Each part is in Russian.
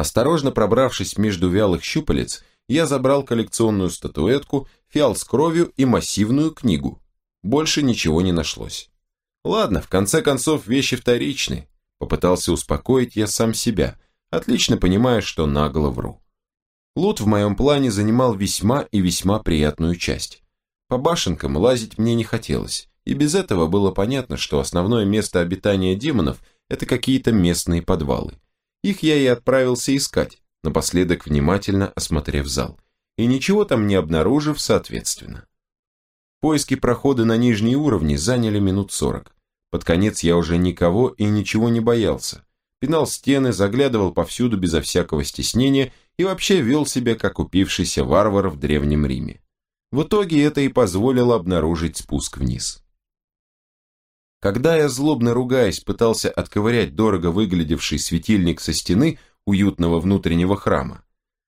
Осторожно пробравшись между вялых щупалец, я забрал коллекционную статуэтку, фиал с кровью и массивную книгу. Больше ничего не нашлось. Ладно, в конце концов, вещи вторичны. Попытался успокоить я сам себя, отлично понимая, что нагло вру. Лут в моем плане занимал весьма и весьма приятную часть. По башенкам лазить мне не хотелось, и без этого было понятно, что основное место обитания демонов – это какие-то местные подвалы. Их я и отправился искать, напоследок внимательно осмотрев зал, и ничего там не обнаружив соответственно. Поиски прохода на нижние уровни заняли минут сорок. Под конец я уже никого и ничего не боялся. Пинал стены, заглядывал повсюду безо всякого стеснения и вообще вел себя как упившийся варвар в Древнем Риме. В итоге это и позволило обнаружить спуск вниз. Когда я, злобно ругаясь, пытался отковырять дорого выглядевший светильник со стены уютного внутреннего храма,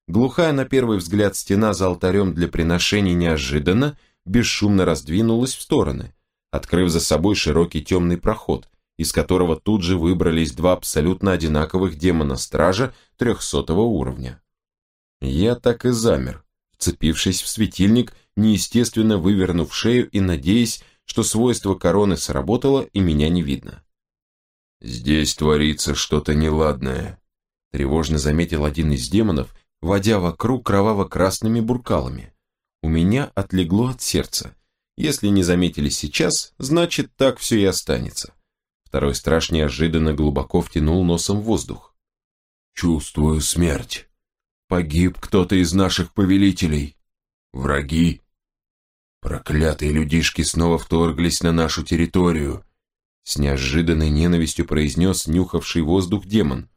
глухая на первый взгляд стена за алтарем для приношений неожиданно, бесшумно раздвинулась в стороны, открыв за собой широкий темный проход, из которого тут же выбрались два абсолютно одинаковых демона-стража трехсотого уровня. Я так и замер, вцепившись в светильник, неестественно вывернув шею и надеясь, что свойство короны сработало и меня не видно. «Здесь творится что-то неладное», – тревожно заметил один из демонов, водя вокруг кроваво-красными буркалами. У меня отлегло от сердца. Если не заметили сейчас, значит так все и останется. Второй страж неожиданно глубоко втянул носом воздух. «Чувствую смерть. Погиб кто-то из наших повелителей. Враги Проклятые людишки снова вторглись на нашу территорию. С неожиданной ненавистью произнес нюхавший воздух демон.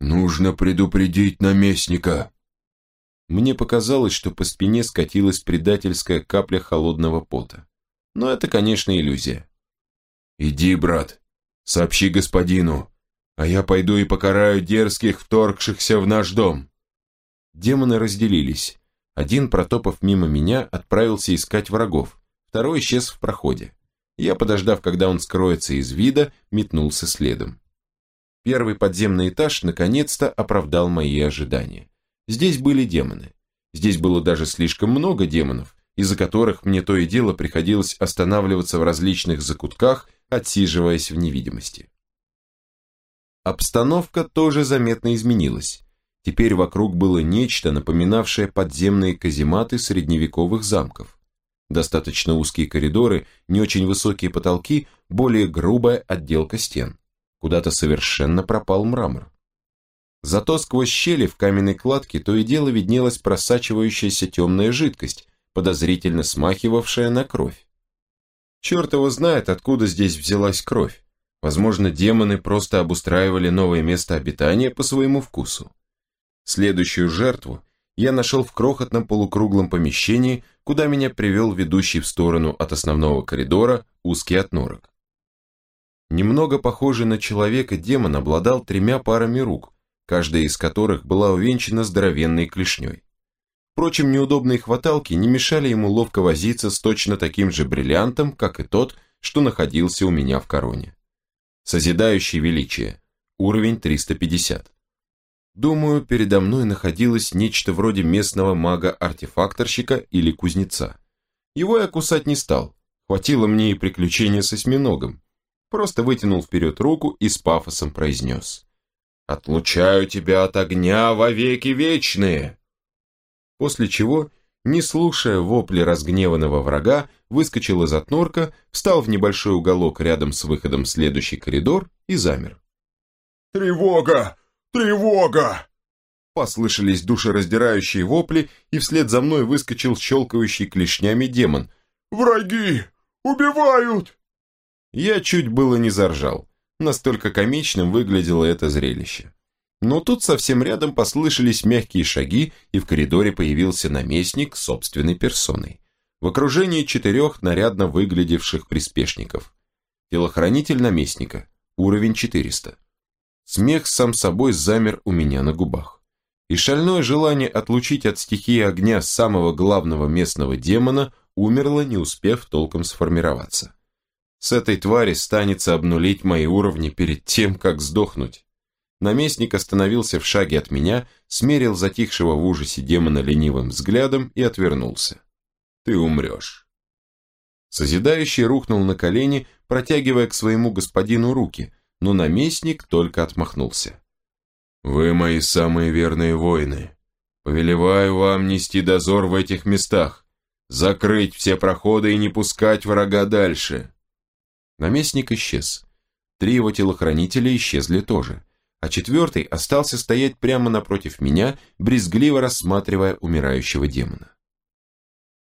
Нужно предупредить наместника. Мне показалось, что по спине скатилась предательская капля холодного пота. Но это, конечно, иллюзия. «Иди, брат, сообщи господину, а я пойду и покараю дерзких, вторгшихся в наш дом». Демоны разделились. Один, протопав мимо меня, отправился искать врагов, второй исчез в проходе. Я, подождав, когда он скроется из вида, метнулся следом. Первый подземный этаж наконец-то оправдал мои ожидания. Здесь были демоны. Здесь было даже слишком много демонов, из-за которых мне то и дело приходилось останавливаться в различных закутках, отсиживаясь в невидимости. Обстановка тоже заметно изменилась. Теперь вокруг было нечто, напоминавшее подземные казематы средневековых замков. Достаточно узкие коридоры, не очень высокие потолки, более грубая отделка стен. Куда-то совершенно пропал мрамор. Зато сквозь щели в каменной кладке то и дело виднелась просачивающаяся темная жидкость, подозрительно смахивавшая на кровь. Черт его знает, откуда здесь взялась кровь. Возможно, демоны просто обустраивали новое место обитания по своему вкусу. Следующую жертву я нашел в крохотном полукруглом помещении, куда меня привел ведущий в сторону от основного коридора узкий отнорок. Немного похожий на человека демон обладал тремя парами рук, каждая из которых была увенчана здоровенной клешней. Впрочем, неудобные хваталки не мешали ему ловко возиться с точно таким же бриллиантом, как и тот, что находился у меня в короне. Созидающий величие. Уровень 350. Думаю, передо мной находилось нечто вроде местного мага-артефакторщика или кузнеца. Его я кусать не стал, хватило мне и приключения с осьминогом. Просто вытянул вперед руку и с пафосом произнес. «Отлучаю тебя от огня во веки вечные!» После чего, не слушая вопли разгневанного врага, выскочил из отнорка, встал в небольшой уголок рядом с выходом в следующий коридор и замер. «Тревога! «Тревога!» Послышались душераздирающие вопли, и вслед за мной выскочил щелкающий клешнями демон. «Враги! Убивают!» Я чуть было не заржал. Настолько комичным выглядело это зрелище. Но тут совсем рядом послышались мягкие шаги, и в коридоре появился наместник собственной персоной. В окружении четырех нарядно выглядевших приспешников. Телохранитель наместника, уровень 400. Смех сам собой замер у меня на губах. И шальное желание отлучить от стихии огня самого главного местного демона умерло, не успев толком сформироваться. С этой твари станется обнулить мои уровни перед тем, как сдохнуть. Наместник остановился в шаге от меня, смерил затихшего в ужасе демона ленивым взглядом и отвернулся. «Ты умрешь». Созидающий рухнул на колени, протягивая к своему господину руки, но наместник только отмахнулся. «Вы мои самые верные воины. Повелеваю вам нести дозор в этих местах, закрыть все проходы и не пускать врага дальше». Наместник исчез. Три его телохранителя исчезли тоже, а четвертый остался стоять прямо напротив меня, брезгливо рассматривая умирающего демона.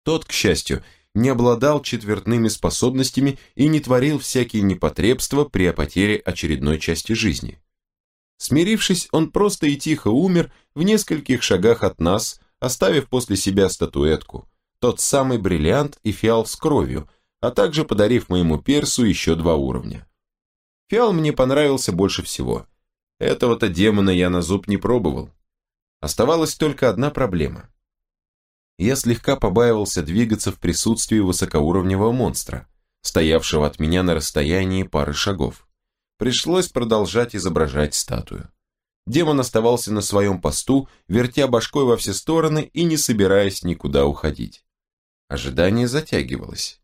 Тот, к счастью, не обладал четвертными способностями и не творил всякие непотребства при потере очередной части жизни. Смирившись, он просто и тихо умер в нескольких шагах от нас, оставив после себя статуэтку, тот самый бриллиант и фиал с кровью, а также подарив моему персу еще два уровня. Фиал мне понравился больше всего. Этого-то демона я на зуб не пробовал. Оставалась только одна проблема. Я слегка побаивался двигаться в присутствии высокоуровневого монстра, стоявшего от меня на расстоянии пары шагов. Пришлось продолжать изображать статую. Демон оставался на своем посту, вертя башкой во все стороны и не собираясь никуда уходить. Ожидание затягивалось.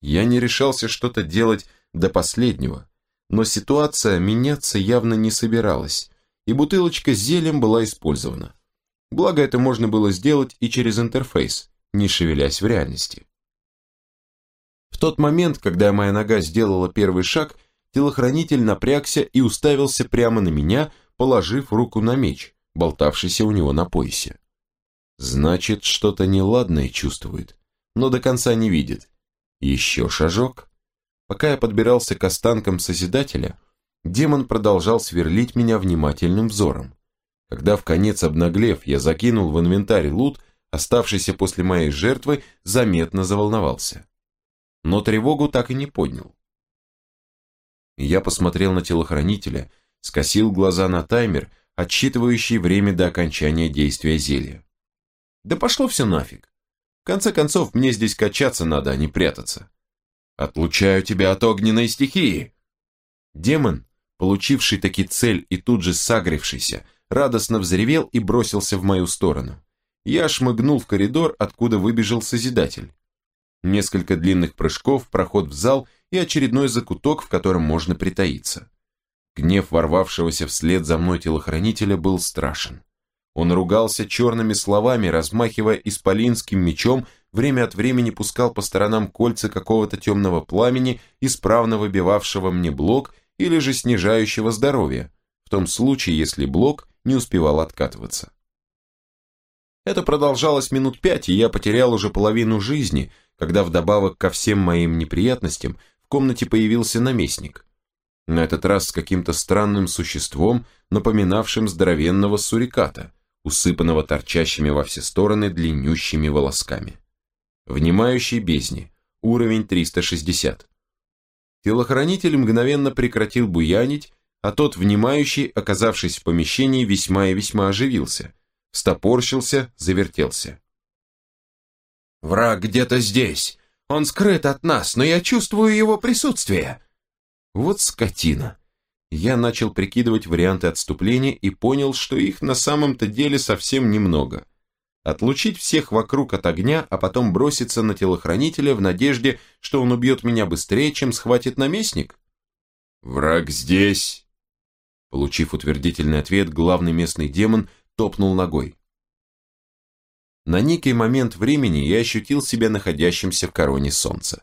Я не решался что-то делать до последнего, но ситуация меняться явно не собиралась, и бутылочка с зельем была использована. Благо это можно было сделать и через интерфейс, не шевелясь в реальности. В тот момент, когда моя нога сделала первый шаг, телохранитель напрягся и уставился прямо на меня, положив руку на меч, болтавшийся у него на поясе. Значит, что-то неладное чувствует, но до конца не видит. Еще шажок. Пока я подбирался к останкам Созидателя, демон продолжал сверлить меня внимательным взором. Когда в конец обнаглев я закинул в инвентарь лут, оставшийся после моей жертвы, заметно заволновался. Но тревогу так и не поднял. Я посмотрел на телохранителя, скосил глаза на таймер, отсчитывающий время до окончания действия зелья. Да пошло все нафиг. В конце концов, мне здесь качаться надо, а не прятаться. Отлучаю тебя от огненной стихии. Демон, получивший таки цель и тут же сагрившийся, радостно взревел и бросился в мою сторону. Я шмыгнул в коридор, откуда выбежал Созидатель. Несколько длинных прыжков, проход в зал и очередной закуток, в котором можно притаиться. Гнев ворвавшегося вслед за мной телохранителя был страшен. Он ругался черными словами, размахивая исполинским мечом, время от времени пускал по сторонам кольца какого-то темного пламени, исправно выбивавшего мне блок или же снижающего здоровье, в том случае, если блок не успевал откатываться. Это продолжалось минут пять, и я потерял уже половину жизни, когда вдобавок ко всем моим неприятностям комнате появился наместник. На этот раз с каким-то странным существом, напоминавшим здоровенного суриката, усыпанного торчащими во все стороны длиннющими волосками. Внимающий бездни, уровень 360. Телохранитель мгновенно прекратил буянить, а тот, внимающий, оказавшись в помещении, весьма и весьма оживился, стопорщился, завертелся. «Враг где-то здесь! Он скрыт от нас, но я чувствую его присутствие. Вот скотина. Я начал прикидывать варианты отступления и понял, что их на самом-то деле совсем немного. Отлучить всех вокруг от огня, а потом броситься на телохранителя в надежде, что он убьет меня быстрее, чем схватит наместник? «Враг здесь!» Получив утвердительный ответ, главный местный демон топнул ногой. На некий момент времени я ощутил себя находящимся в короне солнца.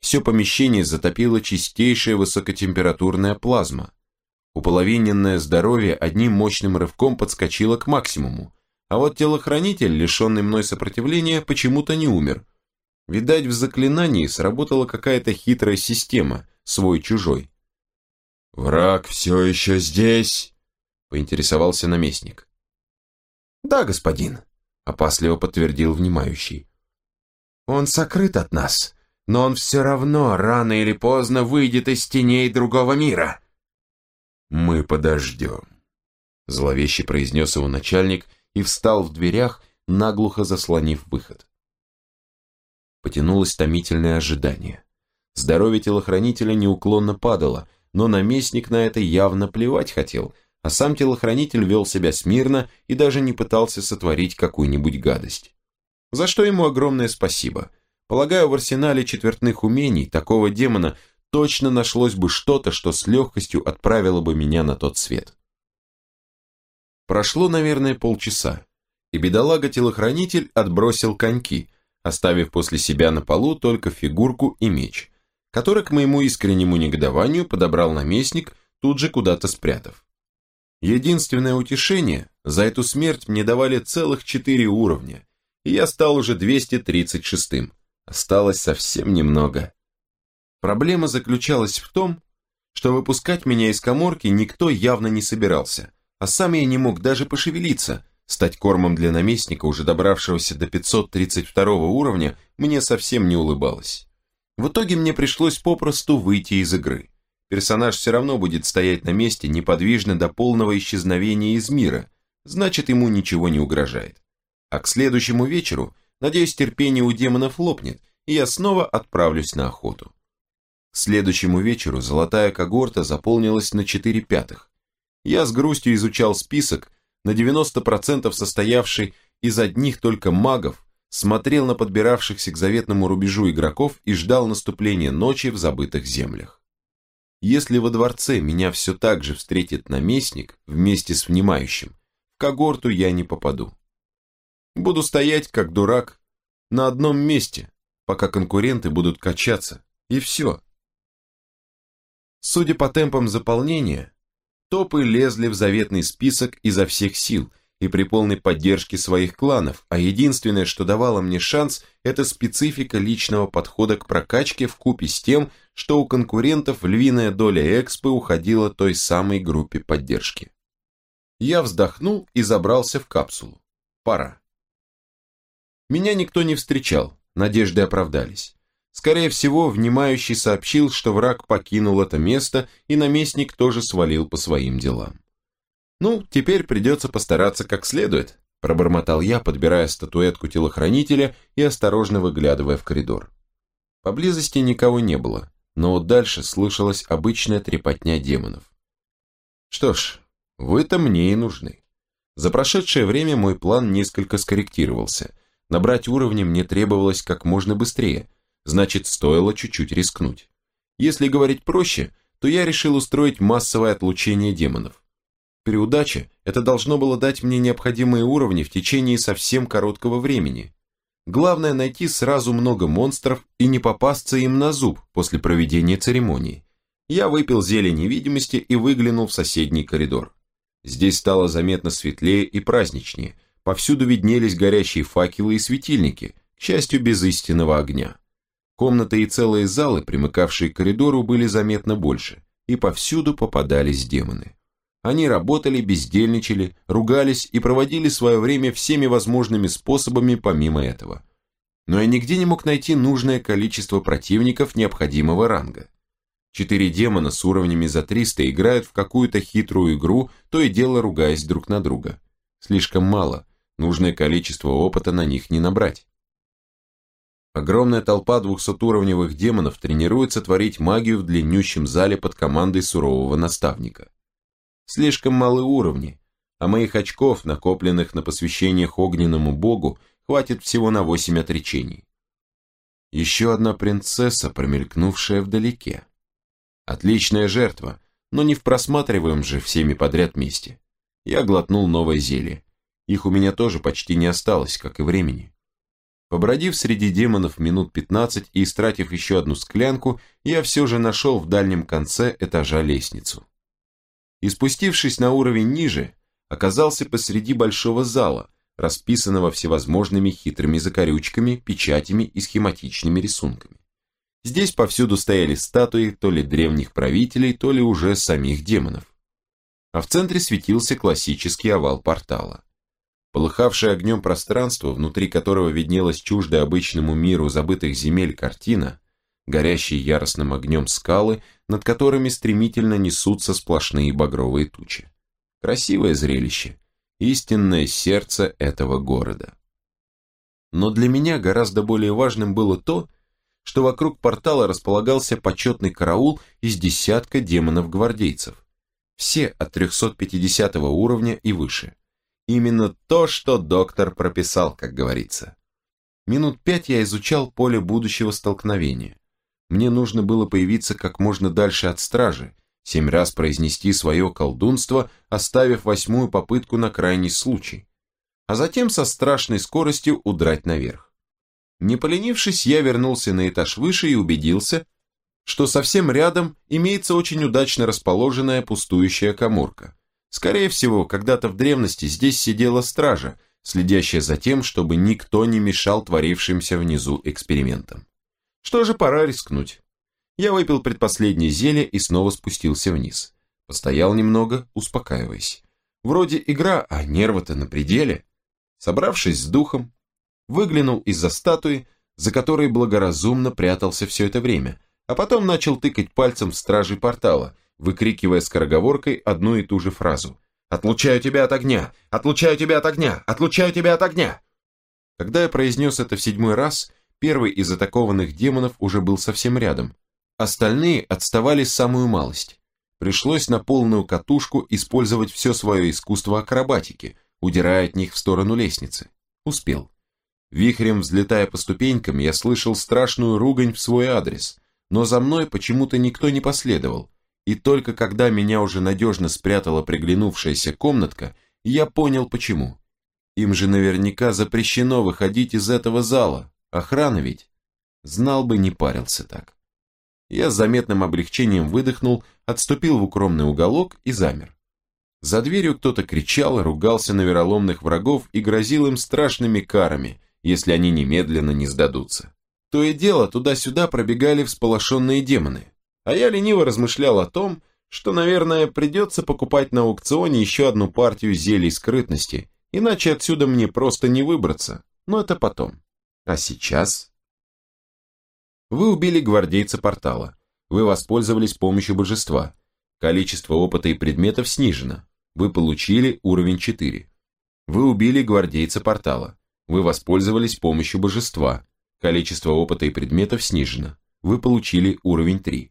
Все помещение затопило чистейшая высокотемпературная плазма. Уполовиненное здоровье одним мощным рывком подскочило к максимуму, а вот телохранитель, лишенный мной сопротивления, почему-то не умер. Видать, в заклинании сработала какая-то хитрая система, свой-чужой. «Враг все еще здесь?» – поинтересовался наместник. «Да, господин», опасливо подтвердил внимающий. Он сокрыт от нас, но он все равно рано или поздно выйдет из теней другого мира. Мы подождем, зловеще произнес его начальник и встал в дверях, наглухо заслонив выход. Потянулось томительное ожидание. Здоровье телохранителя неуклонно падало, но наместник на это явно плевать хотел – а сам телохранитель вел себя смирно и даже не пытался сотворить какую-нибудь гадость. За что ему огромное спасибо. Полагаю, в арсенале четвертных умений такого демона точно нашлось бы что-то, что с легкостью отправило бы меня на тот свет. Прошло, наверное, полчаса, и бедолага-телохранитель отбросил коньки, оставив после себя на полу только фигурку и меч, который, к моему искреннему негодованию, подобрал наместник, тут же куда-то спрятав. Единственное утешение, за эту смерть мне давали целых четыре уровня, и я стал уже 236-м. Осталось совсем немного. Проблема заключалась в том, что выпускать меня из коморки никто явно не собирался, а сам я не мог даже пошевелиться. Стать кормом для наместника, уже добравшегося до 532 уровня, мне совсем не улыбалось. В итоге мне пришлось попросту выйти из игры. Персонаж все равно будет стоять на месте неподвижно до полного исчезновения из мира, значит ему ничего не угрожает. А к следующему вечеру, надеюсь, терпение у демонов лопнет, и я снова отправлюсь на охоту. К следующему вечеру золотая когорта заполнилась на 4 пятых. Я с грустью изучал список, на 90% состоявший из одних только магов, смотрел на подбиравшихся к заветному рубежу игроков и ждал наступления ночи в забытых землях. Если во дворце меня все так же встретит наместник вместе с внимающим, в когорту я не попаду. Буду стоять, как дурак, на одном месте, пока конкуренты будут качаться, и все. Судя по темпам заполнения, топы лезли в заветный список изо всех сил и при полной поддержке своих кланов, а единственное, что давало мне шанс, это специфика личного подхода к прокачке в купе с тем, что у конкурентов львиная доля экспы уходила той самой группе поддержки. Я вздохнул и забрался в капсулу. Пора. Меня никто не встречал, надежды оправдались. Скорее всего, внимающий сообщил, что враг покинул это место, и наместник тоже свалил по своим делам. «Ну, теперь придется постараться как следует», пробормотал я, подбирая статуэтку телохранителя и осторожно выглядывая в коридор. Поблизости никого не было, но вот дальше слышалась обычная трепотня демонов. Что ж, вы-то мне и нужны. За прошедшее время мой план несколько скорректировался. Набрать уровни мне требовалось как можно быстрее, значит, стоило чуть-чуть рискнуть. Если говорить проще, то я решил устроить массовое отлучение демонов. При удаче это должно было дать мне необходимые уровни в течение совсем короткого времени. Главное найти сразу много монстров и не попасться им на зуб после проведения церемонии. Я выпил зелье невидимости и выглянул в соседний коридор. Здесь стало заметно светлее и праздничнее. Повсюду виднелись горящие факелы и светильники, к счастью, без истинного огня. Комнаты и целые залы, примыкавшие к коридору, были заметно больше, и повсюду попадались демоны. Они работали, бездельничали, ругались и проводили свое время всеми возможными способами помимо этого. Но я нигде не мог найти нужное количество противников необходимого ранга. Четыре демона с уровнями за 300 играют в какую-то хитрую игру, то и дело ругаясь друг на друга. Слишком мало, нужное количество опыта на них не набрать. Огромная толпа двухсотуровневых демонов тренируется творить магию в длиннющем зале под командой сурового наставника. Слишком малы уровни, а моих очков, накопленных на посвящениях огненному богу, хватит всего на восемь отречений. Еще одна принцесса, промелькнувшая вдалеке. Отличная жертва, но не в просматриваем же всеми подряд месте. Я глотнул новое зелье. Их у меня тоже почти не осталось, как и времени. Побродив среди демонов минут 15 и истратив еще одну склянку, я все же нашел в дальнем конце этажа лестницу и, спустившись на уровень ниже, оказался посреди большого зала, расписанного всевозможными хитрыми закорючками, печатями и схематичными рисунками. Здесь повсюду стояли статуи то ли древних правителей, то ли уже самих демонов. А в центре светился классический овал портала. Полыхавшее огнем пространство, внутри которого виднелась чуждая обычному миру забытых земель картина, горящие яростным огнем скалы, над которыми стремительно несутся сплошные багровые тучи. Красивое зрелище, истинное сердце этого города. Но для меня гораздо более важным было то, что вокруг портала располагался почетный караул из десятка демонов-гвардейцев. Все от 350 уровня и выше. Именно то, что доктор прописал, как говорится. Минут пять я изучал поле будущего столкновения. Мне нужно было появиться как можно дальше от стражи, семь раз произнести свое колдунство, оставив восьмую попытку на крайний случай, а затем со страшной скоростью удрать наверх. Не поленившись, я вернулся на этаж выше и убедился, что совсем рядом имеется очень удачно расположенная пустующая коморка. Скорее всего, когда-то в древности здесь сидела стража, следящая за тем, чтобы никто не мешал творившимся внизу экспериментам. Что же, пора рискнуть. Я выпил предпоследнее зелье и снова спустился вниз. Постоял немного, успокаиваясь. Вроде игра, а нервы-то на пределе. Собравшись с духом, выглянул из-за статуи, за которой благоразумно прятался все это время, а потом начал тыкать пальцем в стражей портала, выкрикивая скороговоркой одну и ту же фразу. «Отлучаю тебя от огня! Отлучаю тебя от огня! Отлучаю тебя от огня!» Когда я произнес это в седьмой раз, первый из атакованных демонов уже был совсем рядом, Остальные отставали самую малость. Пришлось на полную катушку использовать все свое искусство акробатики, удирая от них в сторону лестницы. Успел. Вихрем взлетая по ступенькам, я слышал страшную ругань в свой адрес, но за мной почему-то никто не последовал, и только когда меня уже надежно спрятала приглянувшаяся комнатка, я понял почему. Им же наверняка запрещено выходить из этого зала, охрана ведь. Знал бы, не парился так. Я с заметным облегчением выдохнул, отступил в укромный уголок и замер. За дверью кто-то кричал, ругался на вероломных врагов и грозил им страшными карами, если они немедленно не сдадутся. То и дело, туда-сюда пробегали всполошенные демоны, а я лениво размышлял о том, что, наверное, придется покупать на аукционе еще одну партию зелий скрытности, иначе отсюда мне просто не выбраться, но это потом. А сейчас вы убили гвардейца портала. Вы воспользовались помощью божества. Количество опыта и предметов снижено. Вы получили уровень 4. Вы убили гвардейца портала. Вы воспользовались помощью божества. Количество опыта и предметов снижено. Вы получили уровень 3.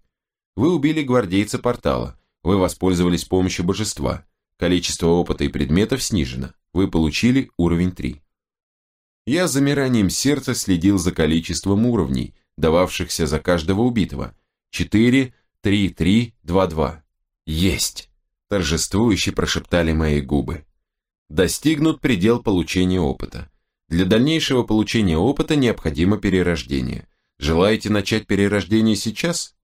Вы убили гвардейца портала. Вы воспользовались помощью божества. Количество опыта и предметов снижено. Вы получили уровень 3. Я замиранием сердца следил за количеством уровней, дававшихся за каждого убитого. 4, 3, 3, 2, 2. Есть! Торжествующе прошептали мои губы. Достигнут предел получения опыта. Для дальнейшего получения опыта необходимо перерождение. Желаете начать перерождение сейчас?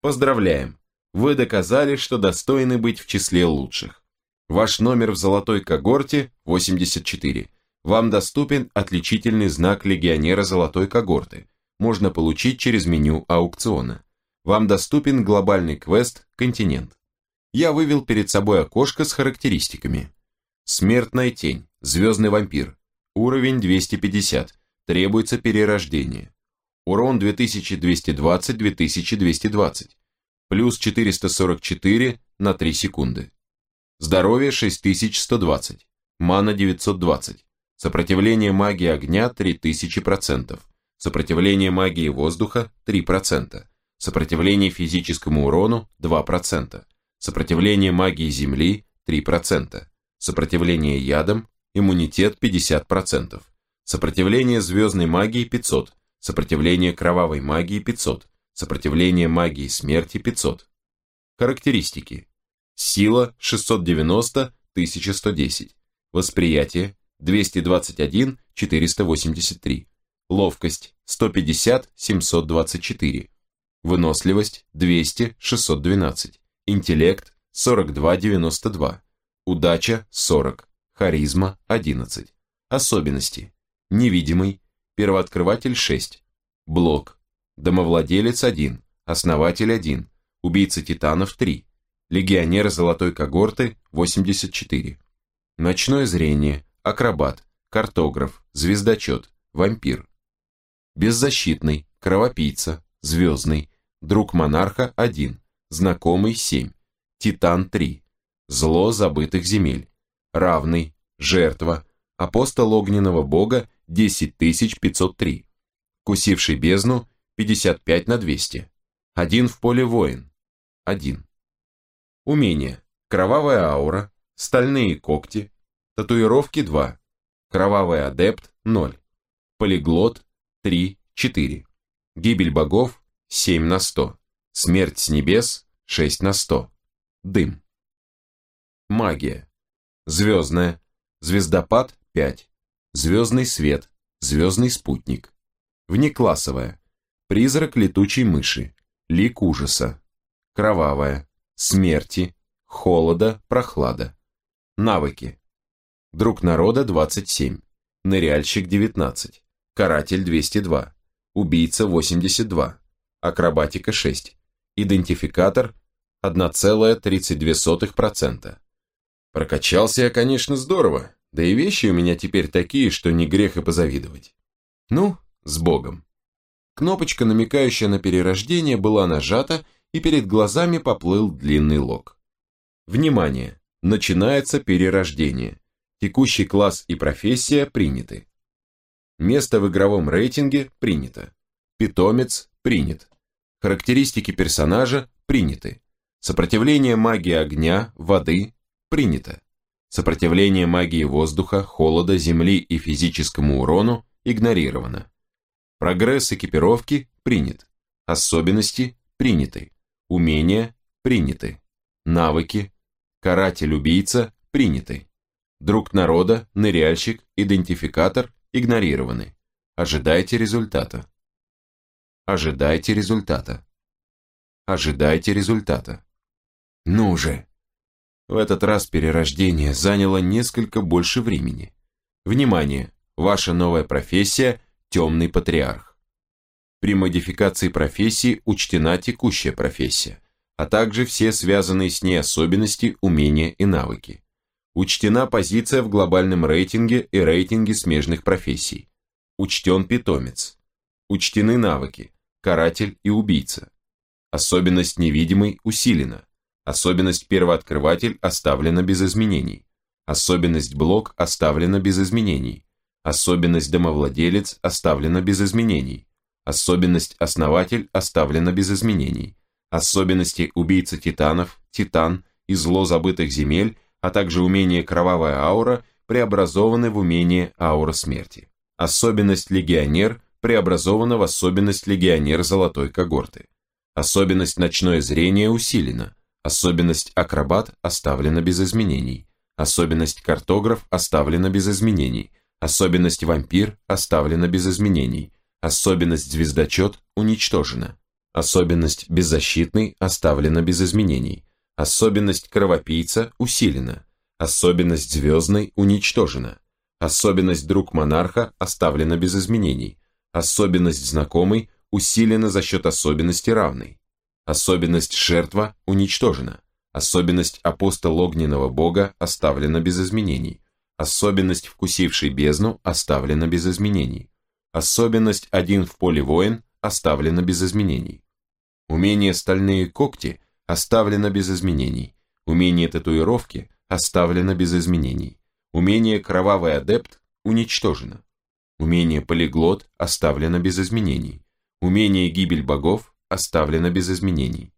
Поздравляем! Вы доказали, что достойны быть в числе лучших. Ваш номер в золотой когорте 84. Вам доступен отличительный знак легионера золотой когорты можно получить через меню аукциона. Вам доступен глобальный квест «Континент». Я вывел перед собой окошко с характеристиками. Смертная тень, звездный вампир, уровень 250, требуется перерождение. Урон 2220-2220, плюс 444 на 3 секунды. Здоровье 6120, мана 920, сопротивление магии огня 3000%, Сопротивление магии воздуха 3%. Сопротивление физическому урону 2%. Сопротивление магии земли 3%. Сопротивление ядам, иммунитет 50%. Сопротивление звездной магии 500. Сопротивление кровавой магии 500. Сопротивление магии смерти 500. Характеристики. Сила 690 1110. Восприятие 221 483. Ловкость 150-724. Выносливость 200-612. Интеллект 42-92. Удача 40. Харизма 11. Особенности. Невидимый. Первооткрыватель 6. Блок. Домовладелец 1. Основатель 1. Убийца титанов 3. Легионер золотой когорты 84. Ночное зрение. Акробат. Картограф. Звездочет. Вампир. Беззащитный, Кровопийца, Звездный, Друг Монарха 1, Знакомый 7, Титан 3, Зло забытых земель, Равный, Жертва, Апостол огненного бога 10503, Кусивший бездну 55 на 200, Один в поле воин, 1. Умение. Кровавая аура, стальные когти, татуировки 2, кровавый адепт 0, полиглот 3, 4, гибель богов 7 на 100, смерть с небес 6 на 100, дым. Магия. Звездная, звездопад 5, звездный свет, звездный спутник. Внеклассовая, призрак летучей мыши, лик ужаса, кровавая, смерти, холода, прохлада. Навыки. Друг народа 27, ныряльщик 19, каратель 202, убийца 82, акробатика 6, идентификатор 1,32%. Прокачался я, конечно, здорово, да и вещи у меня теперь такие, что не грех и позавидовать. Ну, с Богом. Кнопочка, намекающая на перерождение, была нажата, и перед глазами поплыл длинный лог. Внимание! Начинается перерождение. Текущий класс и профессия приняты. Место в игровом рейтинге принято. Питомец принят. Характеристики персонажа приняты. Сопротивление магии огня, воды принято. Сопротивление магии воздуха, холода, земли и физическому урону игнорировано. Прогресс экипировки принят. Особенности приняты. Умения приняты. Навыки. Каратель-убийца приняты. Друг народа, ныряльщик, идентификатор игнорированы. Ожидайте результата. Ожидайте результата. Ожидайте результата. Ну же! В этот раз перерождение заняло несколько больше времени. Внимание! Ваша новая профессия – темный патриарх. При модификации профессии учтена текущая профессия, а также все связанные с ней особенности, умения и навыки. Учтена позиция в глобальном рейтинге и рейтинге смежных профессий. Учтен питомец. Учтены навыки, каратель и убийца. Особенность невидимый усилена. Особенность первооткрыватель оставлена без изменений. Особенность блок оставлена без изменений. Особенность домовладелец оставлена без изменений. Особенность основатель оставлена без изменений. Особенности убийца титанов, титан и зло забытых земель, а также умение кровавая аура преобразованы в умение аура смерти. Особенность легионер преобразована в особенность легионер золотой когорты. Особенность ночное зрение усилена. Особенность акробат оставлена без изменений. Особенность картограф оставлена без изменений. Особенность вампир оставлена без изменений. Особенность звездочет уничтожена. Особенность беззащитный оставлена без изменений. Особенность кровопийца усилена. Особенность звездный уничтожена. Особенность друг монарха оставлена без изменений. Особенность знакомый усилена за счет особенности равной. Особенность жертва уничтожена. Особенность апостол огненного бога оставлена без изменений. Особенность вкусивший бездну оставлена без изменений. Особенность один в поле воин оставлена без изменений. Умение стальные когти оставлено без изменений. Умение татуировки оставлено без изменений. Умение кровавый адепт уничтожено. Умение полиглот оставлено без изменений. Умение гибель богов оставлено без изменений.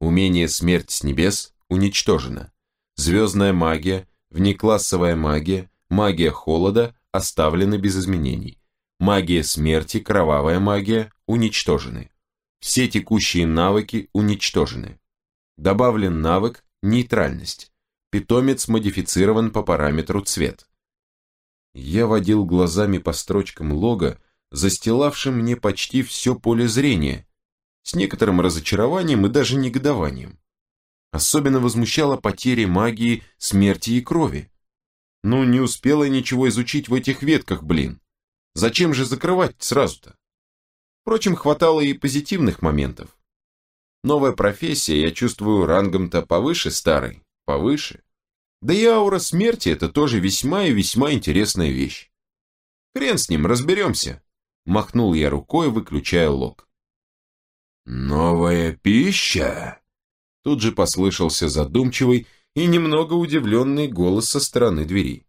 Умение смерть с небес уничтожено. Звездная магия внеклассовая магия, магия холода оставлены без изменений. Магия смерти, кровавая магия уничтожены. Все текущие навыки уничтожены. Добавлен навык нейтральность. Питомец модифицирован по параметру цвет. Я водил глазами по строчкам лога, застилавшим мне почти все поле зрения, с некоторым разочарованием и даже негодованием. Особенно возмущала потеря магии, смерти и крови. Ну, не успела ничего изучить в этих ветках, блин. Зачем же закрывать сразу-то? Впрочем, хватало и позитивных моментов. Новая профессия, я чувствую, рангом-то повыше старой, повыше. Да и аура смерти – это тоже весьма и весьма интересная вещь. Хрен с ним, разберемся. Махнул я рукой, выключая лог. «Новая пища?» Тут же послышался задумчивый и немного удивленный голос со стороны двери.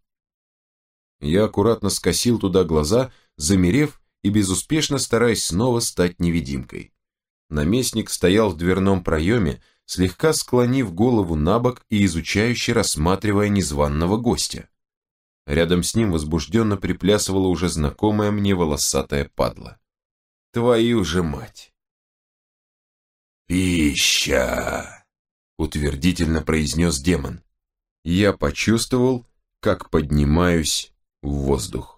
Я аккуратно скосил туда глаза, замерев и безуспешно стараясь снова стать невидимкой. Наместник стоял в дверном проеме, слегка склонив голову на бок и изучающе рассматривая незваного гостя. Рядом с ним возбужденно приплясывала уже знакомая мне волосатая падла. Твою же мать! «Пища!» — утвердительно произнес демон. Я почувствовал, как поднимаюсь в воздух.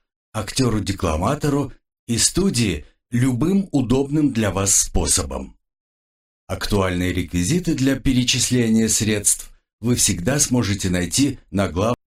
актеру-декламатору и студии любым удобным для вас способом. Актуальные реквизиты для перечисления средств вы всегда сможете найти на глав